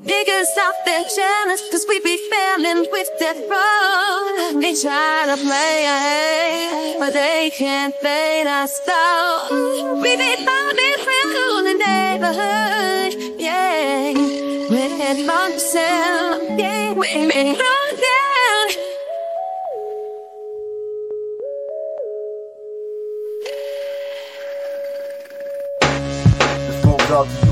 Niggas out there jealous cause we be failing with that road. They try to play, but they can't fade us down. We be founded through the neighborhood, yeah. Heading on the cell, yeah. We may run down. Goes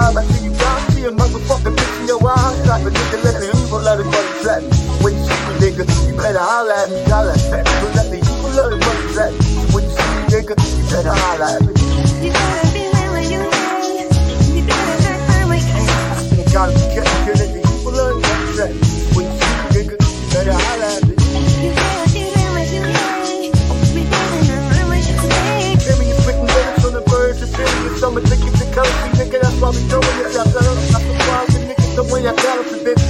never. I see you down. See a motherfucker bitch in your eyes. Like a nigga, let the evil let it money flat. When you see me, nigga, you better holler at me. Holler at me. Let the evil let it money flat. When you see me, nigga, you better holler at me.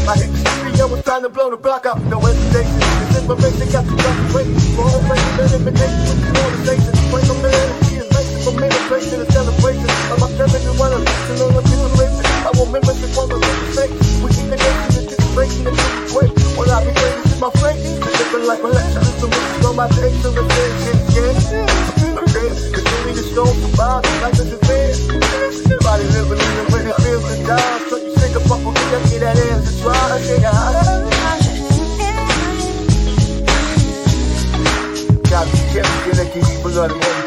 My the studio was trying to blow the block out, no hesitation. This information got you to wait. For all fame, elimination, with the organization. Bring them in, energy is making for celebration and celebration. I'm up there and while I'm listening on the generation. I want members to come and make mistakes. We keep the nation in situation and keep quick. Well, I be this is my friend. Living like my lecture, this is on my day, so it's yeah, yeah. Cause you need to show survive, like this is bad. Everybody living in the way they feel and die.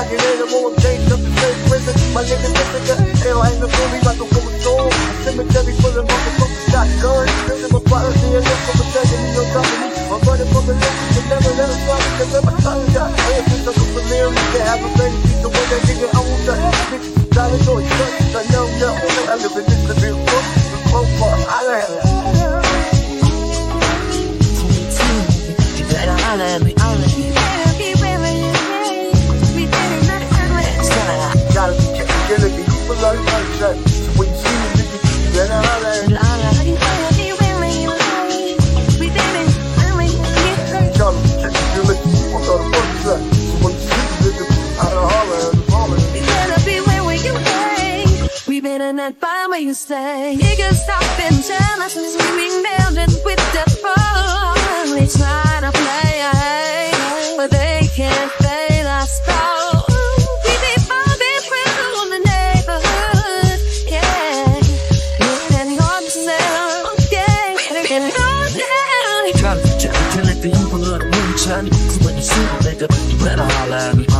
like an animal, I'm changed up the same prison. My nigga, nigga, hell, I ain't the movie, like a woman soul. A cemetery full of motherfuckers, shotguns. We better not find where you stay. Niggas stop and jealous and screaming building with the phone. They try to play, but they can't fade us down. We be falling through the neighborhood, yeah. Getting on yeah. Getting on down. Try to, try to let the evil of the moonshine. So when you see me, nigga, you better holler at me, holler at me.